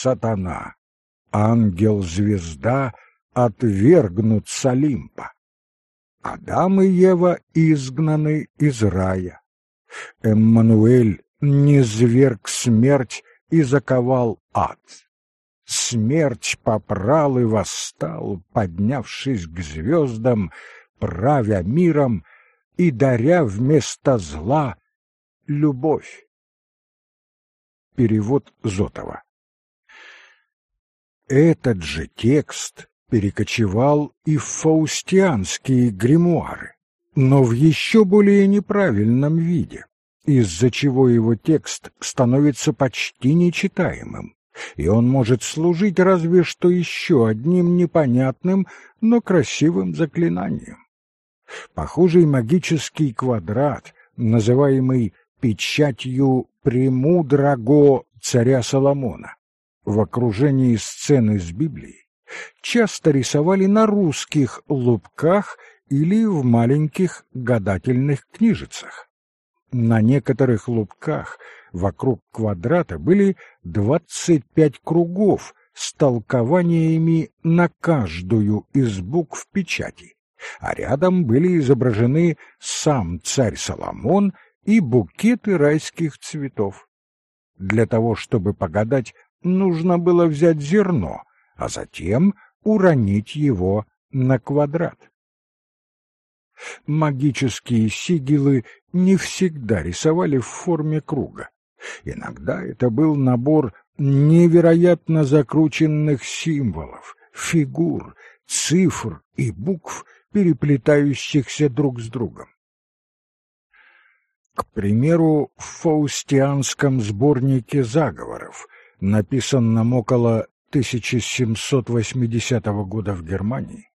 сатана, ангел-звезда отвергнут с. Адам и Ева изгнаны из рая. Эммануэль не зверг смерть и заковал ад. Смерть попрал и восстал, поднявшись к звездам, правя миром и даря вместо зла любовь. Перевод Зотова Этот же текст перекочевал и в фаустианские гримуары, но в еще более неправильном виде, из-за чего его текст становится почти нечитаемым, и он может служить разве что еще одним непонятным, но красивым заклинанием. Похожий магический квадрат, называемый печатью «Премудраго» царя Соломона, в окружении сцены из Библии, часто рисовали на русских лубках или в маленьких гадательных книжицах. На некоторых лубках вокруг квадрата были двадцать пять кругов с толкованиями на каждую из букв печати, а рядом были изображены сам царь Соломон и букеты райских цветов. Для того, чтобы погадать, нужно было взять зерно, а затем уронить его на квадрат. Магические сигилы не всегда рисовали в форме круга. Иногда это был набор невероятно закрученных символов, фигур, цифр и букв, переплетающихся друг с другом. К примеру, в фаустианском сборнике заговоров, написанном около 1780 года в Германии,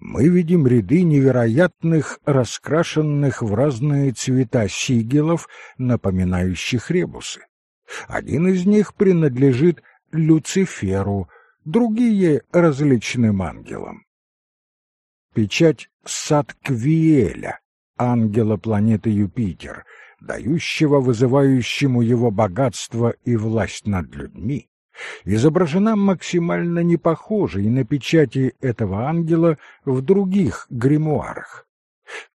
мы видим ряды невероятных, раскрашенных в разные цвета сигелов, напоминающих ребусы. Один из них принадлежит Люциферу, другие — различным ангелам. Печать Сатквиэля, ангела планеты Юпитер, дающего вызывающему его богатство и власть над людьми, изображена максимально не похожей на печати этого ангела в других гримуарах.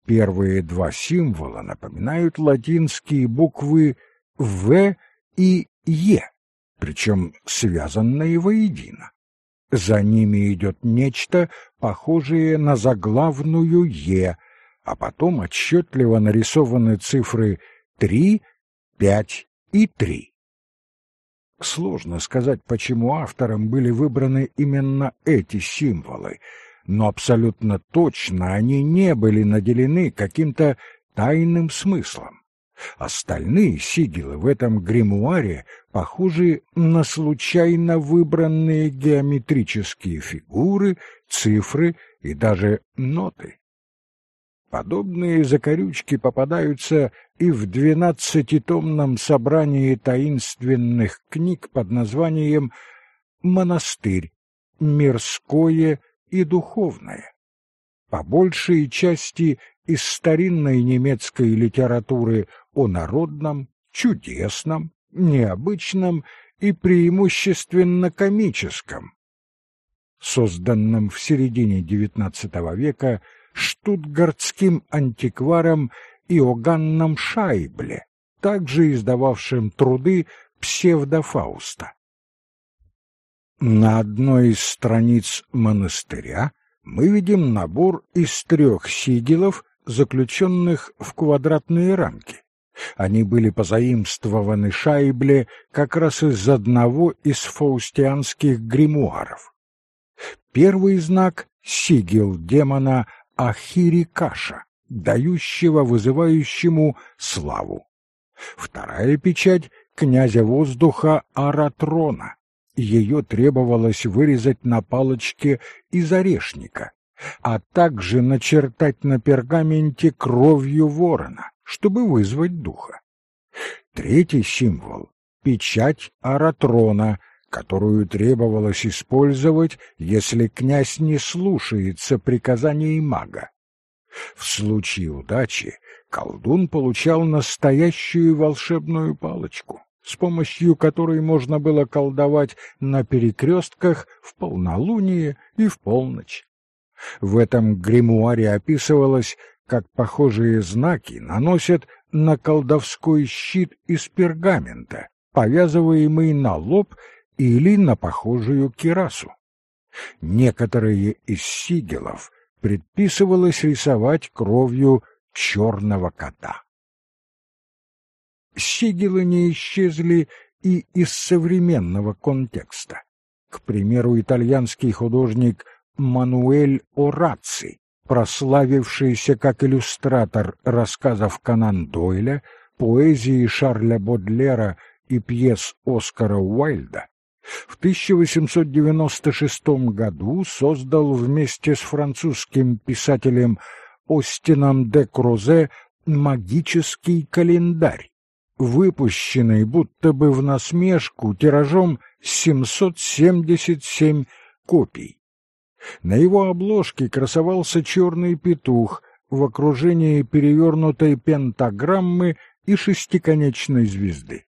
Первые два символа напоминают латинские буквы «В» и «Е», причем связанные воедино. За ними идет нечто, похожее на заглавную «Е», а потом отчетливо нарисованы цифры три, пять и три. Сложно сказать, почему автором были выбраны именно эти символы, но абсолютно точно они не были наделены каким-то тайным смыслом. Остальные сигилы в этом гримуаре похожи на случайно выбранные геометрические фигуры, цифры и даже ноты. Подобные закорючки попадаются и в двенадцатитомном собрании таинственных книг под названием «Монастырь. Мирское и духовное». По большей части из старинной немецкой литературы о народном, чудесном, необычном и преимущественно комическом, созданном в середине XIX века штутгартским антикваром Иоганном Шайбле, также издававшим труды псевдофауста. На одной из страниц монастыря мы видим набор из трех сигелов, заключенных в квадратные рамки. Они были позаимствованы Шайбле как раз из одного из фаустианских гримуаров. Первый знак — сигел демона Ахирикаша, дающего вызывающему славу. Вторая печать князя воздуха Аратрона. Ее требовалось вырезать на палочке из орешника, а также начертать на пергаменте кровью ворона, чтобы вызвать духа. Третий символ — печать Аратрона, которую требовалось использовать, если князь не слушается приказаний мага. В случае удачи колдун получал настоящую волшебную палочку, с помощью которой можно было колдовать на перекрестках в полнолуние и в полночь. В этом гримуаре описывалось, как похожие знаки наносят на колдовской щит из пергамента, повязываемый на лоб или на похожую кирасу. Некоторые из сигелов предписывалось рисовать кровью черного кота. Сигелы не исчезли и из современного контекста. К примеру, итальянский художник Мануэль Ораци, прославившийся как иллюстратор рассказов Канан Дойля, поэзии Шарля Бодлера и пьес Оскара Уайльда, в 1896 году создал вместе с французским писателем Остином де Крузе магический календарь, выпущенный будто бы в насмешку тиражом 777 копий. На его обложке красовался черный петух в окружении перевернутой пентаграммы и шестиконечной звезды.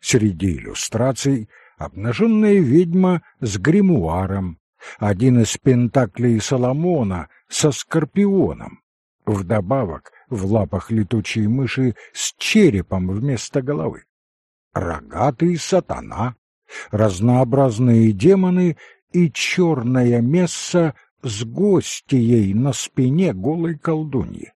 Среди иллюстраций обнаженная ведьма с гримуаром, один из пентаклей Соломона со скорпионом. Вдобавок в лапах летучей мыши с черепом вместо головы. Рогатый сатана, разнообразные демоны и черная месса с гостьей на спине голой колдуньи.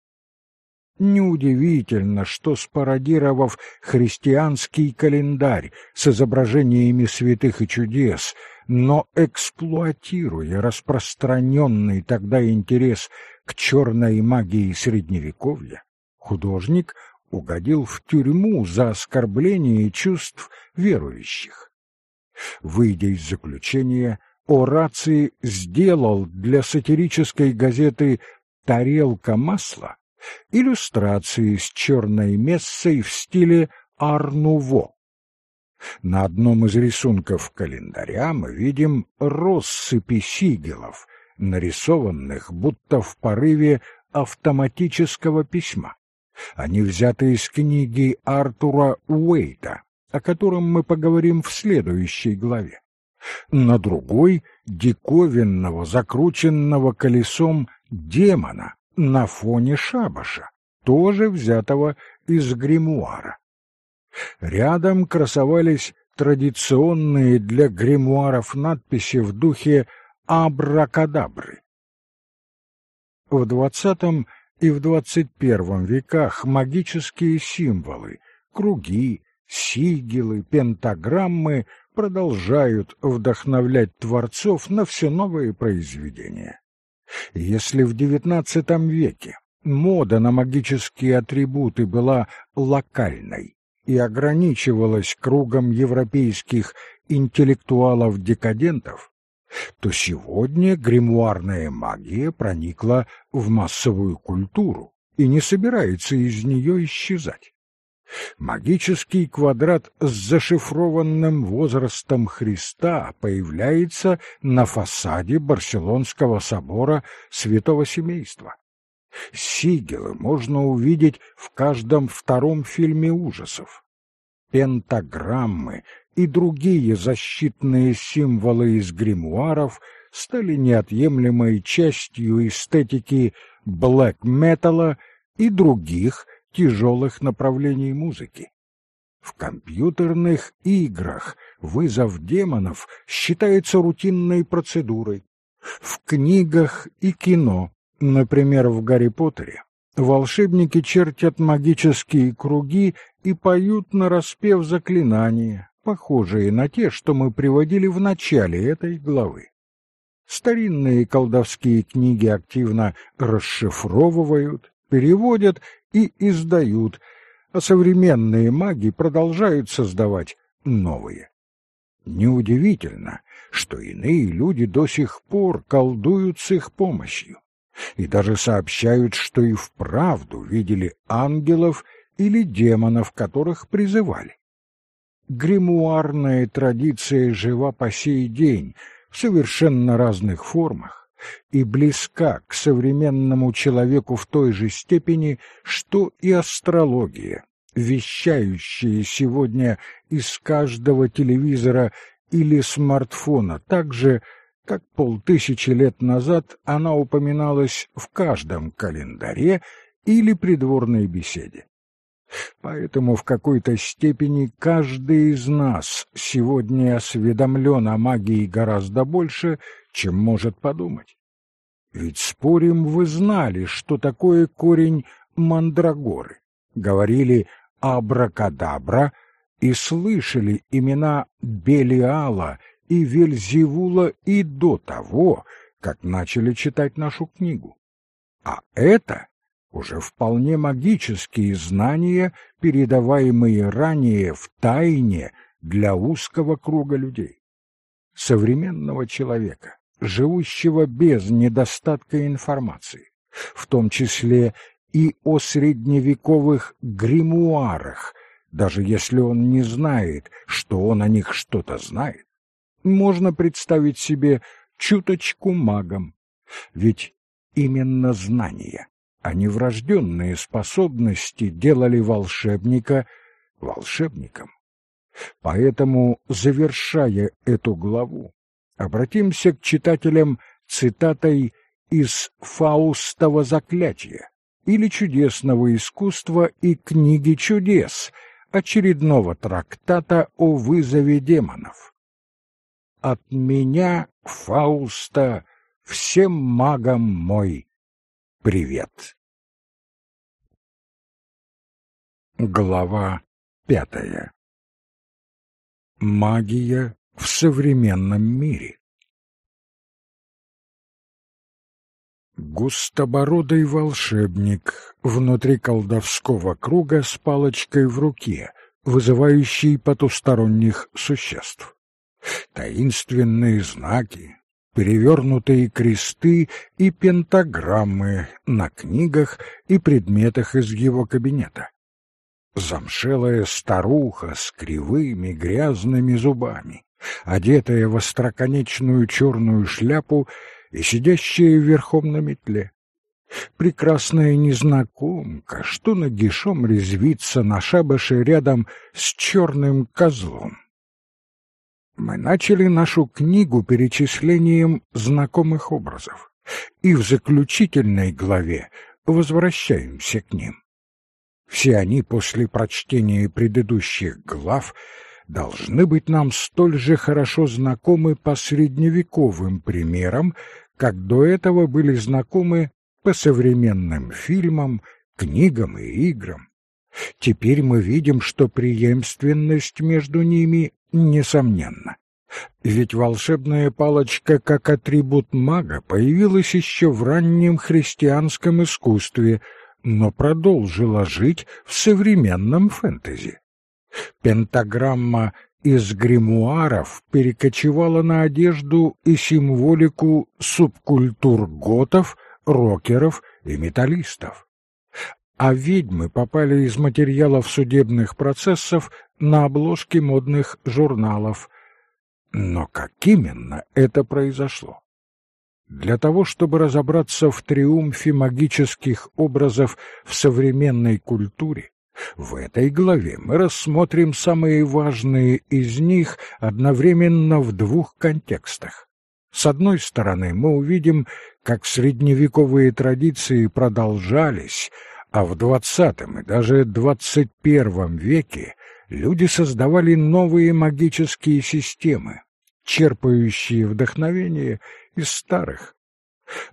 Неудивительно, что, спародировав христианский календарь с изображениями святых и чудес, но эксплуатируя распространенный тогда интерес к черной магии Средневековья, художник угодил в тюрьму за оскорбление чувств верующих. Выйдя из заключения, Ораций сделал для сатирической газеты «Тарелка масла» иллюстрации с черной мессой в стиле Арнуво. На одном из рисунков календаря мы видим россыпи сигелов, нарисованных будто в порыве автоматического письма. Они взяты из книги Артура Уэйта, о котором мы поговорим в следующей главе. На другой — диковинного, закрученного колесом демона, на фоне шабаша, тоже взятого из гримуара. Рядом красовались традиционные для гримуаров надписи в духе абракадабры. В двадцатом и в первом веках магические символы, круги, сигилы, пентаграммы продолжают вдохновлять творцов на все новые произведения. Если в XIX веке мода на магические атрибуты была локальной и ограничивалась кругом европейских интеллектуалов-декадентов, то сегодня гримуарная магия проникла в массовую культуру и не собирается из нее исчезать. Магический квадрат с зашифрованным возрастом Христа появляется на фасаде Барселонского собора Святого Семейства. Сигелы можно увидеть в каждом втором фильме ужасов. Пентаграммы и другие защитные символы из гримуаров стали неотъемлемой частью эстетики блэк-металла и других тяжелых направлений музыки. В компьютерных играх вызов демонов считается рутинной процедурой. В книгах и кино, например, в «Гарри Поттере», волшебники чертят магические круги и поют нараспев заклинания, похожие на те, что мы приводили в начале этой главы. Старинные колдовские книги активно расшифровывают, переводят и издают, а современные маги продолжают создавать новые. Неудивительно, что иные люди до сих пор колдуют с их помощью и даже сообщают, что и вправду видели ангелов или демонов, которых призывали. Гримуарная традиция жива по сей день в совершенно разных формах, и близка к современному человеку в той же степени, что и астрология, вещающее сегодня из каждого телевизора или смартфона, так же, как полтысячи лет назад она упоминалась в каждом календаре или придворной беседе. Поэтому в какой-то степени каждый из нас сегодня осведомлен о магии гораздо больше, чем может подумать. Ведь спорим, вы знали, что такое корень мандрагоры, говорили абракадабра и слышали имена Белиала и Вельзевула и до того, как начали читать нашу книгу. А это уже вполне магические знания, передаваемые ранее в тайне для узкого круга людей. Современного человека, живущего без недостатка информации, в том числе и о средневековых гримуарах, даже если он не знает, что он о них что-то знает, можно представить себе чуточку магом, ведь именно знания а не врожденные способности делали волшебника волшебником. Поэтому, завершая эту главу, обратимся к читателям цитатой из «Фаустова заклятия» или «Чудесного искусства» и «Книги чудес», очередного трактата о вызове демонов. «От меня, Фауста, всем магам мой привет». Глава пятая. Магия в современном мире. Густобородый волшебник внутри колдовского круга с палочкой в руке, вызывающий потусторонних существ. Таинственные знаки, перевернутые кресты и пентаграммы на книгах и предметах из его кабинета замшелая старуха с кривыми грязными зубами, одетая в остроконечную черную шляпу и сидящая верхом на метле. Прекрасная незнакомка, что нагишом резвится на шабаше рядом с черным козлом. Мы начали нашу книгу перечислением знакомых образов, и в заключительной главе возвращаемся к ним. Все они после прочтения предыдущих глав должны быть нам столь же хорошо знакомы по средневековым примерам, как до этого были знакомы по современным фильмам, книгам и играм. Теперь мы видим, что преемственность между ними несомненна. Ведь волшебная палочка как атрибут мага появилась еще в раннем христианском искусстве – но продолжила жить в современном фэнтези. Пентаграмма из гримуаров перекочевала на одежду и символику субкультур готов, рокеров и металлистов. А ведьмы попали из материалов судебных процессов на обложки модных журналов. Но как именно это произошло? Для того, чтобы разобраться в триумфе магических образов в современной культуре, в этой главе мы рассмотрим самые важные из них одновременно в двух контекстах. С одной стороны, мы увидим, как средневековые традиции продолжались, а в XX и даже XXI веке люди создавали новые магические системы, черпающие вдохновение из старых.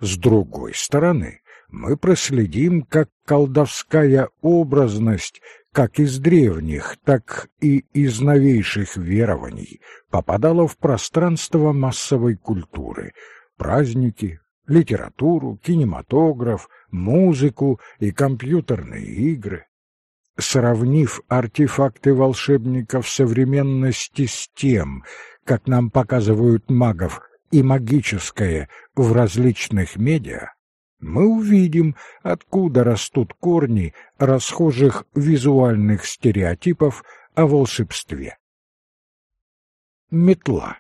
С другой стороны, мы проследим, как колдовская образность, как из древних, так и из новейших верований, попадала в пространство массовой культуры, праздники, литературу, кинематограф, музыку и компьютерные игры. Сравнив артефакты волшебников современности с тем, как нам показывают магов и магическое в различных медиа, мы увидим, откуда растут корни расхожих визуальных стереотипов о волшебстве. Метла.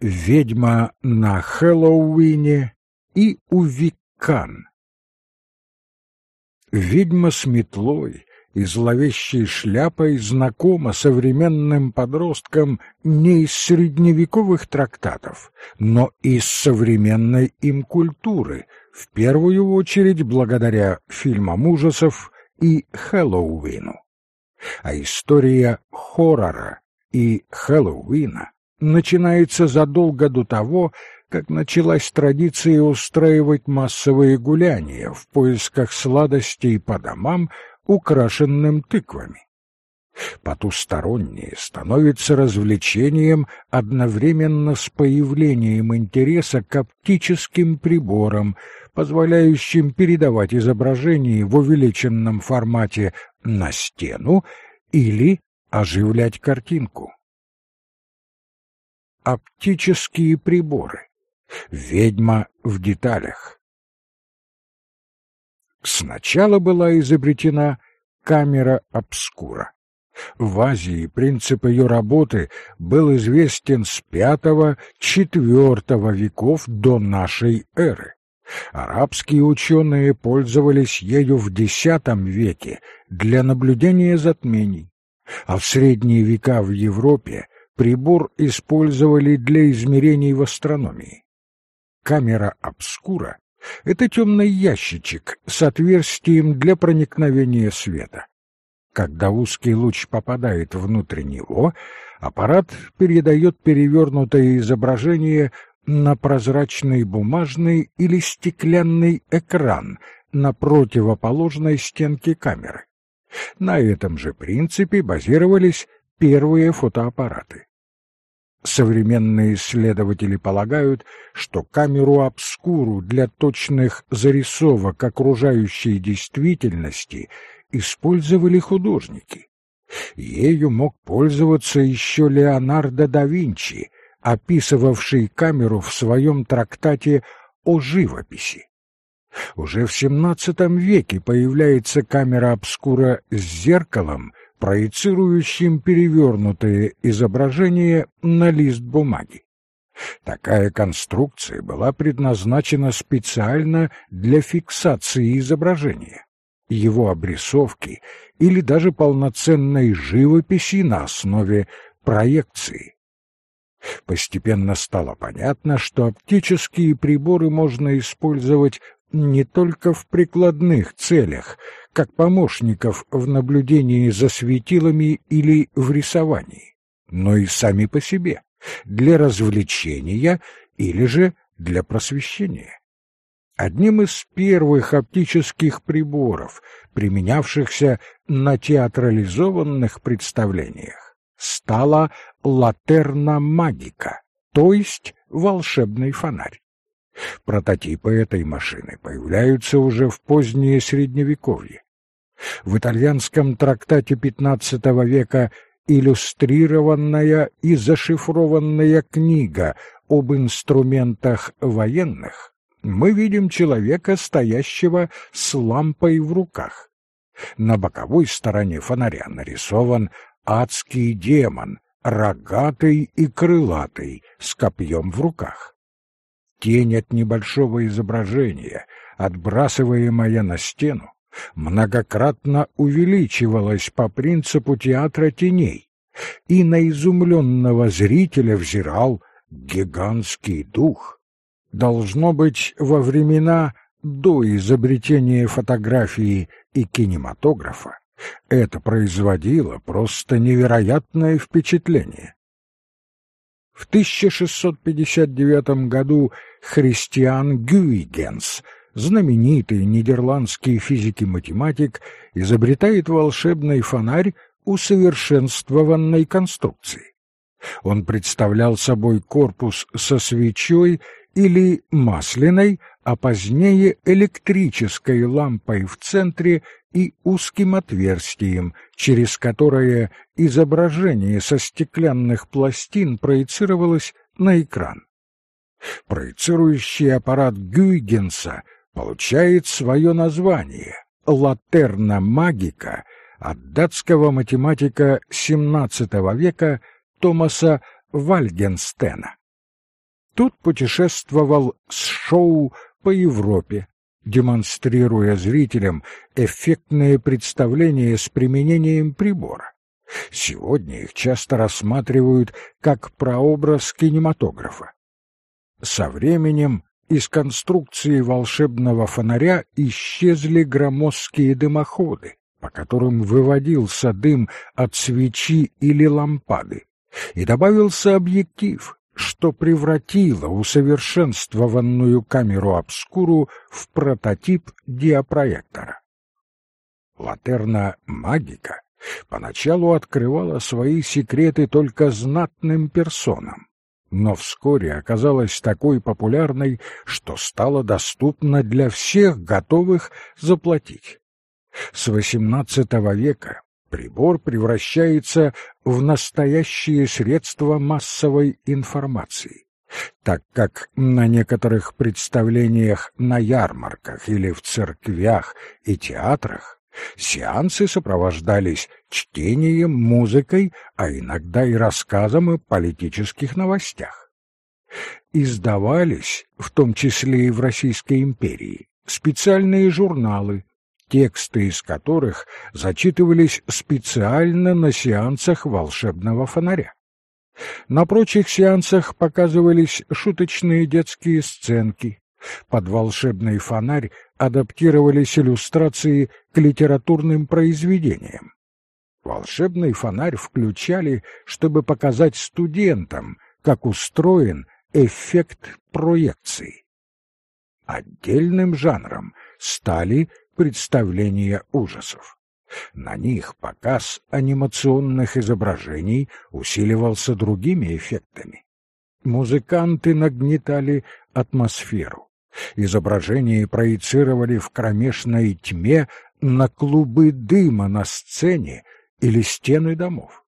Ведьма на Хэллоуине и Увикан. Ведьма с метлой и зловещей шляпой знакома современным подросткам не из средневековых трактатов, но из современной им культуры, в первую очередь благодаря фильмам ужасов и Хэллоуину. А история хоррора и Хэллоуина начинается задолго до того, как началась традиция устраивать массовые гуляния в поисках сладостей по домам, украшенным тыквами. Потустороннее становится развлечением одновременно с появлением интереса к оптическим приборам, позволяющим передавать изображение в увеличенном формате на стену или оживлять картинку. Оптические приборы. Ведьма в деталях. Сначала была изобретена камера обскура. В Азии принцип ее работы был известен с V-IV веков до нашей эры. Арабские ученые пользовались ею в X веке для наблюдения затмений, а в средние века в Европе прибор использовали для измерений в астрономии. Камера обскура — это темный ящичек с отверстием для проникновения света. Когда узкий луч попадает внутрь него, аппарат передает перевернутое изображение на прозрачный бумажный или стеклянный экран на противоположной стенке камеры. На этом же принципе базировались первые фотоаппараты. Современные исследователи полагают, что камеру обскуру для точных зарисовок окружающей действительности использовали художники. Ею мог пользоваться еще Леонардо да Винчи, описывавший камеру в своем трактате о живописи. Уже в XVII веке появляется камера обскура с зеркалом, проецирующим перевернутые изображения на лист бумаги. Такая конструкция была предназначена специально для фиксации изображения, его обрисовки или даже полноценной живописи на основе проекции. Постепенно стало понятно, что оптические приборы можно использовать не только в прикладных целях, как помощников в наблюдении за светилами или в рисовании, но и сами по себе, для развлечения или же для просвещения. Одним из первых оптических приборов, применявшихся на театрализованных представлениях, стала латерна магика, то есть волшебный фонарь. Прототипы этой машины появляются уже в позднее Средневековье. В итальянском трактате XV века иллюстрированная и зашифрованная книга об инструментах военных мы видим человека, стоящего с лампой в руках. На боковой стороне фонаря нарисован адский демон, рогатый и крылатый, с копьем в руках. Тень от небольшого изображения, отбрасываемая на стену, многократно увеличивалась по принципу театра теней, и на изумленного зрителя взирал гигантский дух. Должно быть, во времена до изобретения фотографии и кинематографа это производило просто невероятное впечатление. В 1659 году Христиан Гюйгенс, знаменитый нидерландский физик и математик, изобретает волшебный фонарь усовершенствованной конструкции. Он представлял собой корпус со свечой или масляной, а позднее электрической лампой в центре и узким отверстием, через которое изображение со стеклянных пластин проецировалось на экран. Проецирующий аппарат Гюйгенса получает свое название «Латерна магика» от датского математика XVII века Томаса Вальгенстена. Тут путешествовал с шоу по Европе, демонстрируя зрителям эффектные представления с применением прибора. Сегодня их часто рассматривают как прообраз кинематографа. Со временем из конструкции волшебного фонаря исчезли громоздкие дымоходы, по которым выводился дым от свечи или лампады, и добавился объектив, что превратило усовершенствованную камеру обскуру в прототип диапроектора. Латерна магика поначалу открывала свои секреты только знатным персонам, но вскоре оказалась такой популярной, что стала доступна для всех готовых заплатить. С XVIII века прибор превращается в настоящее средство массовой информации, так как на некоторых представлениях на ярмарках или в церквях и театрах сеансы сопровождались чтением, музыкой, а иногда и рассказом о политических новостях. Издавались, в том числе и в Российской империи, специальные журналы, тексты из которых зачитывались специально на сеансах волшебного фонаря. На прочих сеансах показывались шуточные детские сценки. Под волшебный фонарь адаптировались иллюстрации к литературным произведениям. Волшебный фонарь включали, чтобы показать студентам, как устроен эффект проекции. Отдельным жанром стали представления ужасов. На них показ анимационных изображений усиливался другими эффектами. Музыканты нагнетали атмосферу. Изображения проецировали в кромешной тьме на клубы дыма на сцене или стены домов.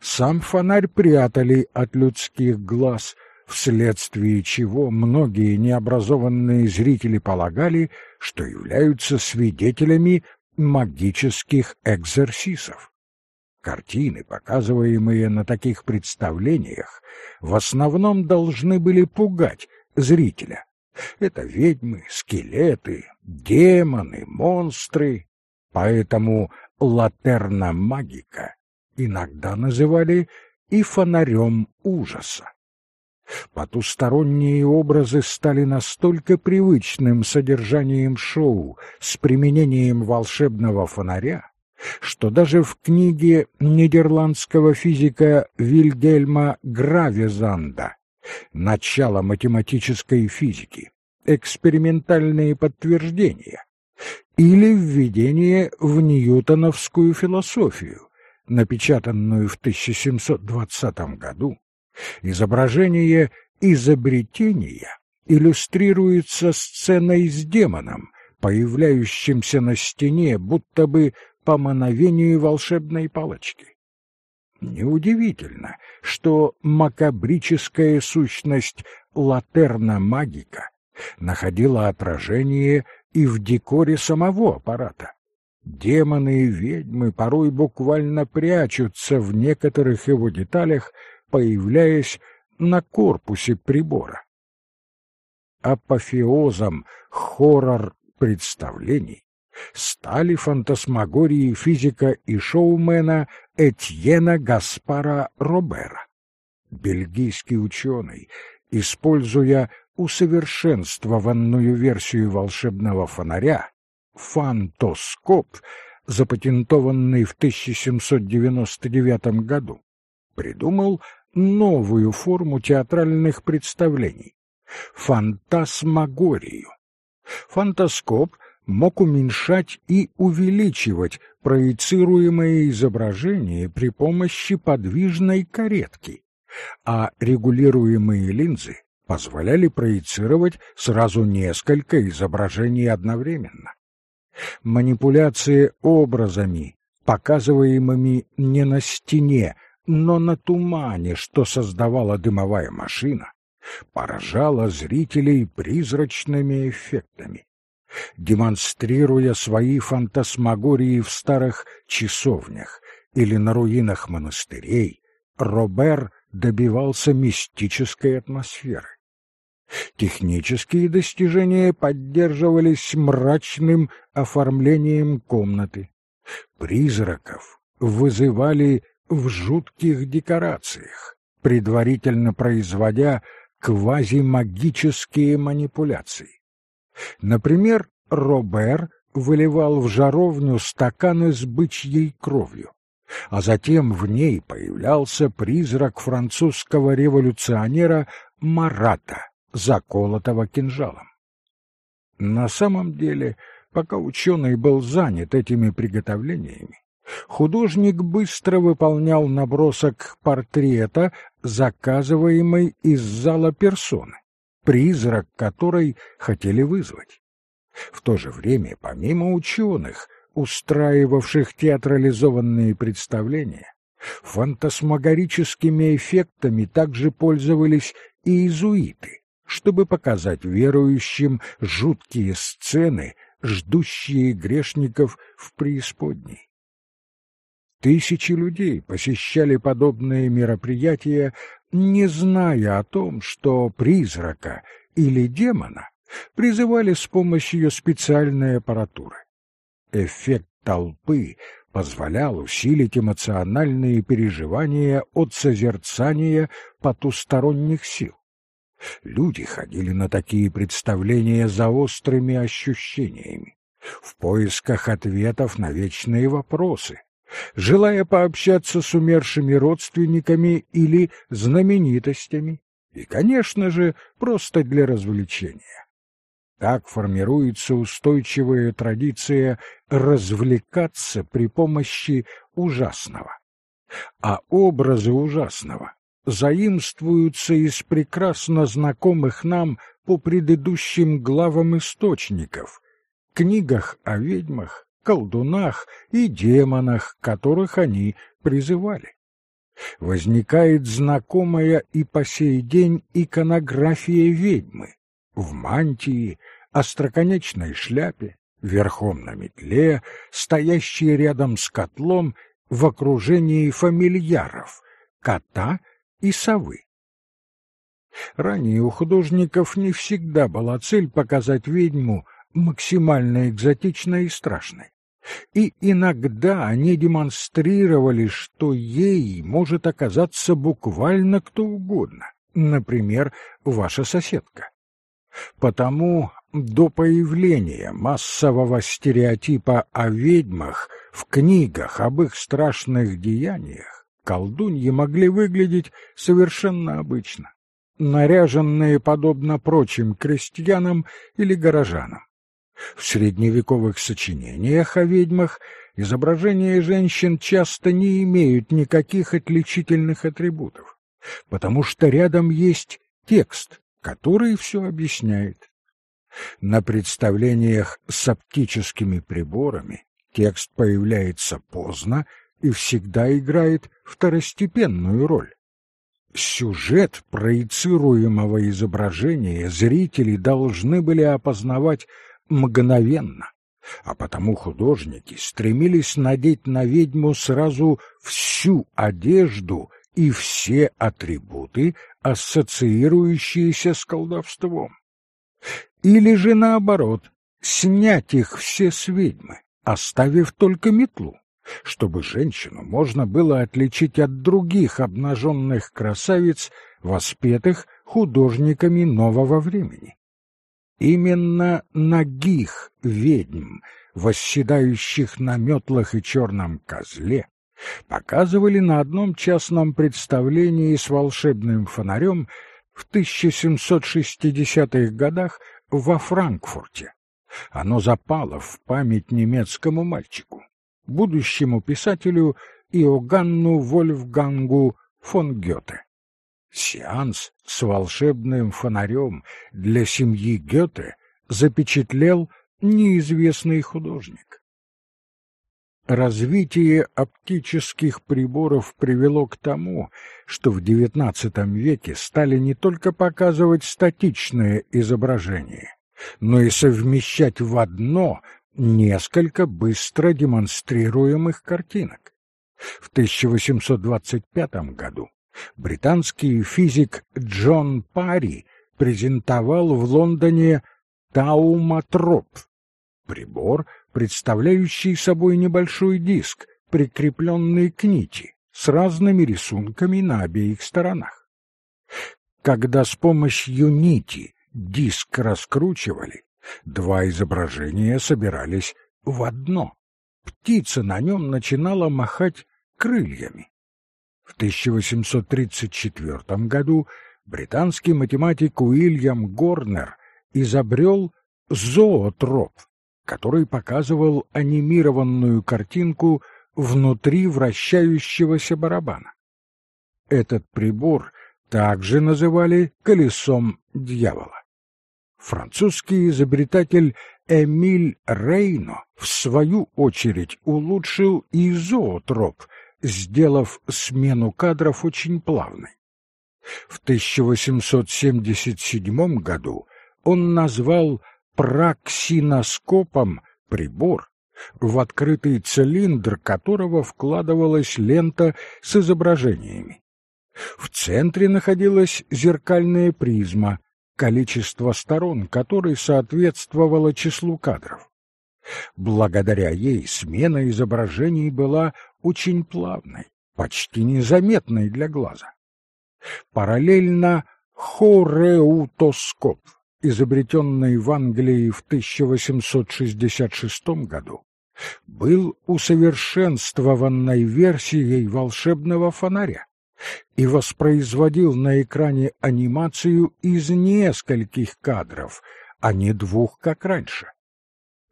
Сам фонарь прятали от людских глаз — вследствие чего многие необразованные зрители полагали, что являются свидетелями магических экзерсисов. Картины, показываемые на таких представлениях, в основном должны были пугать зрителя. Это ведьмы, скелеты, демоны, монстры. Поэтому латерна магика иногда называли и фонарем ужаса. Потусторонние образы стали настолько привычным содержанием шоу с применением волшебного фонаря, что даже в книге нидерландского физика Вильгельма Гравезанда «Начало математической физики. Экспериментальные подтверждения» или «Введение в ньютоновскую философию», напечатанную в 1720 году, Изображение изобретения иллюстрируется сценой с демоном, появляющимся на стене, будто бы по мановению волшебной палочки. Неудивительно, что макабрическая сущность латерна магика находила отражение и в декоре самого аппарата. Демоны и ведьмы порой буквально прячутся в некоторых его деталях появляясь на корпусе прибора. Апофеозом хоррор-представлений стали фантасмагории физика и шоумена Этьена Гаспара Робера. Бельгийский ученый, используя усовершенствованную версию волшебного фонаря, фантоскоп, запатентованный в 1799 году, придумал новую форму театральных представлений — фантасмагорию. Фантаскоп мог уменьшать и увеличивать проецируемое изображение при помощи подвижной каретки, а регулируемые линзы позволяли проецировать сразу несколько изображений одновременно. Манипуляция образами, показываемыми не на стене, но на тумане, что создавала дымовая машина, поражала зрителей призрачными эффектами. Демонстрируя свои фантасмагории в старых часовнях или на руинах монастырей, Робер добивался мистической атмосферы. Технические достижения поддерживались мрачным оформлением комнаты. Призраков вызывали в жутких декорациях, предварительно производя квазимагические манипуляции. Например, Робер выливал в жаровню стаканы с бычьей кровью, а затем в ней появлялся призрак французского революционера Марата, заколотого кинжалом. На самом деле, пока ученый был занят этими приготовлениями, художник быстро выполнял набросок портрета, заказываемый из зала персоны, призрак которой хотели вызвать. В то же время, помимо ученых, устраивавших театрализованные представления, фантасмагорическими эффектами также пользовались и иезуиты, чтобы показать верующим жуткие сцены, ждущие грешников в преисподней. Тысячи людей посещали подобные мероприятия, не зная о том, что призрака или демона призывали с помощью специальной аппаратуры. Эффект толпы позволял усилить эмоциональные переживания от созерцания потусторонних сил. Люди ходили на такие представления за острыми ощущениями, в поисках ответов на вечные вопросы, желая пообщаться с умершими родственниками или знаменитостями, и, конечно же, просто для развлечения. Так формируется устойчивая традиция развлекаться при помощи ужасного. А образы ужасного заимствуются из прекрасно знакомых нам по предыдущим главам источников, книгах о ведьмах, колдунах и демонах, которых они призывали. Возникает знакомая и по сей день иконография ведьмы в мантии, остроконечной шляпе, верхом на метле, стоящей рядом с котлом в окружении фамильяров, кота и совы. Ранее у художников не всегда была цель показать ведьму максимально экзотичной и страшной. И иногда они демонстрировали, что ей может оказаться буквально кто угодно, например, ваша соседка. Потому до появления массового стереотипа о ведьмах в книгах об их страшных деяниях колдуньи могли выглядеть совершенно обычно, наряженные подобно прочим крестьянам или горожанам. В средневековых сочинениях о ведьмах изображения женщин часто не имеют никаких отличительных атрибутов, потому что рядом есть текст, который все объясняет. На представлениях с оптическими приборами текст появляется поздно и всегда играет второстепенную роль. Сюжет проецируемого изображения зрители должны были опознавать мгновенно, а потому художники стремились надеть на ведьму сразу всю одежду и все атрибуты, ассоциирующиеся с колдовством. Или же наоборот, снять их все с ведьмы, оставив только метлу, чтобы женщину можно было отличить от других обнаженных красавиц, воспетых художниками нового времени. Именно нагих ведьм, восседающих на метлах и черном козле, показывали на одном частном представлении с волшебным фонарем в 1760-х годах во Франкфурте. Оно запало в память немецкому мальчику, будущему писателю Иоганну Вольфгангу фон Гёте. Сеанс с волшебным фонарем для семьи Гёте запечатлел неизвестный художник. Развитие оптических приборов привело к тому, что в XIX веке стали не только показывать статичные изображения, но и совмещать в одно несколько быстро демонстрируемых картинок. В 1825 году британский физик Джон Парри презентовал в Лондоне тауматроп, прибор, представляющий собой небольшой диск, прикрепленный к нити, с разными рисунками на обеих сторонах. Когда с помощью нити диск раскручивали, два изображения собирались в одно. Птица на нем начинала махать крыльями. В 1834 году британский математик Уильям Горнер изобрел зоотроп, который показывал анимированную картинку внутри вращающегося барабана. Этот прибор также называли колесом дьявола. Французский изобретатель Эмиль Рейно, в свою очередь, улучшил и зоотроп, сделав смену кадров очень плавной. В 1877 году он назвал праксиноскопом прибор, в открытый цилиндр которого вкладывалась лента с изображениями. В центре находилась зеркальная призма, количество сторон которой соответствовало числу кадров. Благодаря ей смена изображений была очень плавной, почти незаметной для глаза. Параллельно хореутоскоп, изобретенный в Англии в 1866 году, был усовершенствованной версией волшебного фонаря и воспроизводил на экране анимацию из нескольких кадров, а не двух, как раньше.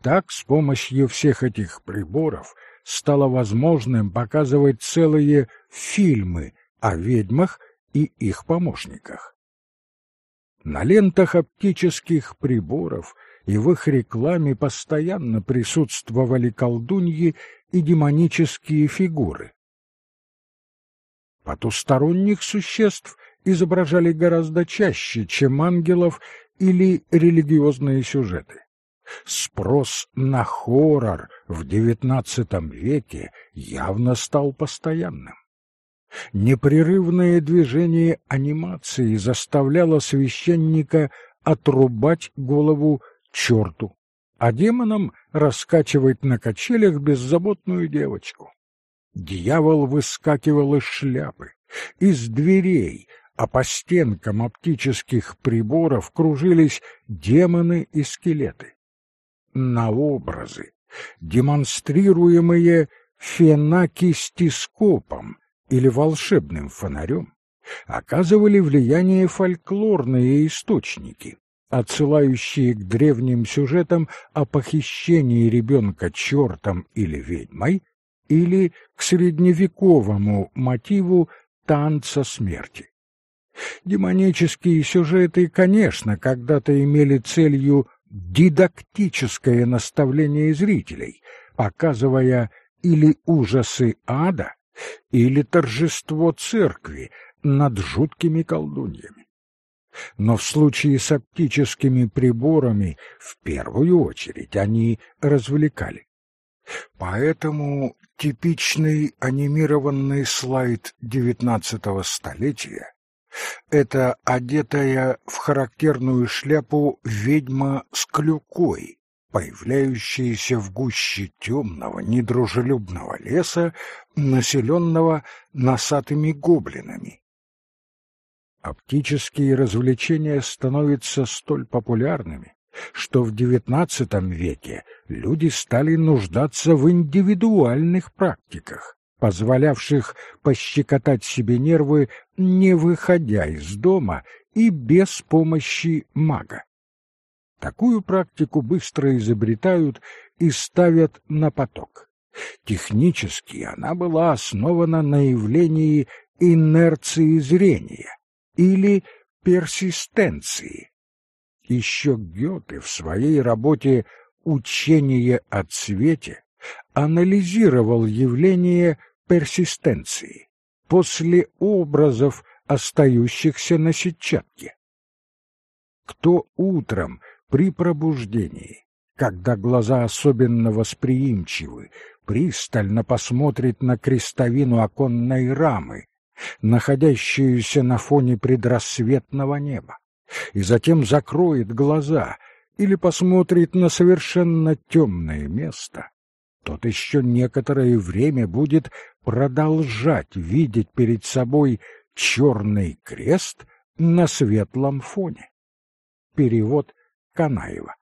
Так, с помощью всех этих приборов стало возможным показывать целые фильмы о ведьмах и их помощниках. На лентах оптических приборов и в их рекламе постоянно присутствовали колдуньи и демонические фигуры. Потусторонних существ изображали гораздо чаще, чем ангелов или религиозные сюжеты. Спрос на хоррор в XIX веке явно стал постоянным. Непрерывное движение анимации заставляло священника отрубать голову черту, а демонам раскачивать на качелях беззаботную девочку. Дьявол выскакивал из шляпы, из дверей, а по стенкам оптических приборов кружились демоны и скелеты. На образы, демонстрируемые фенакистископом или волшебным фонарем, оказывали влияние фольклорные источники, отсылающие к древним сюжетам о похищении ребенка чертом или ведьмой, или к средневековому мотиву танца смерти. Демонические сюжеты, конечно, когда-то имели целью дидактическое наставление зрителей, показывая или ужасы ада, или торжество церкви над жуткими колдуньями. Но в случае с оптическими приборами в первую очередь они развлекали. Поэтому типичный анимированный слайд XIX столетия — это одетая в характерную шляпу ведьма с клюкой, появляющаяся в гуще темного, недружелюбного леса, населенного носатыми гоблинами. Оптические развлечения становятся столь популярными, что в XIX веке люди стали нуждаться в индивидуальных практиках, позволявших пощекотать себе нервы, не выходя из дома и без помощи мага. Такую практику быстро изобретают и ставят на поток. Технически она была основана на явлении инерции зрения или персистенции. Еще Гёте в своей работе «Учение о цвете» анализировал явление персистенции после образов, остающихся на сетчатке. Кто утром при пробуждении, когда глаза особенно восприимчивы, пристально посмотрит на крестовину оконной рамы, находящуюся на фоне предрассветного неба, и затем закроет глаза или посмотрит на совершенно темное место, тот еще некоторое время будет продолжать видеть перед собой черный крест на светлом фоне. Перевод Канаева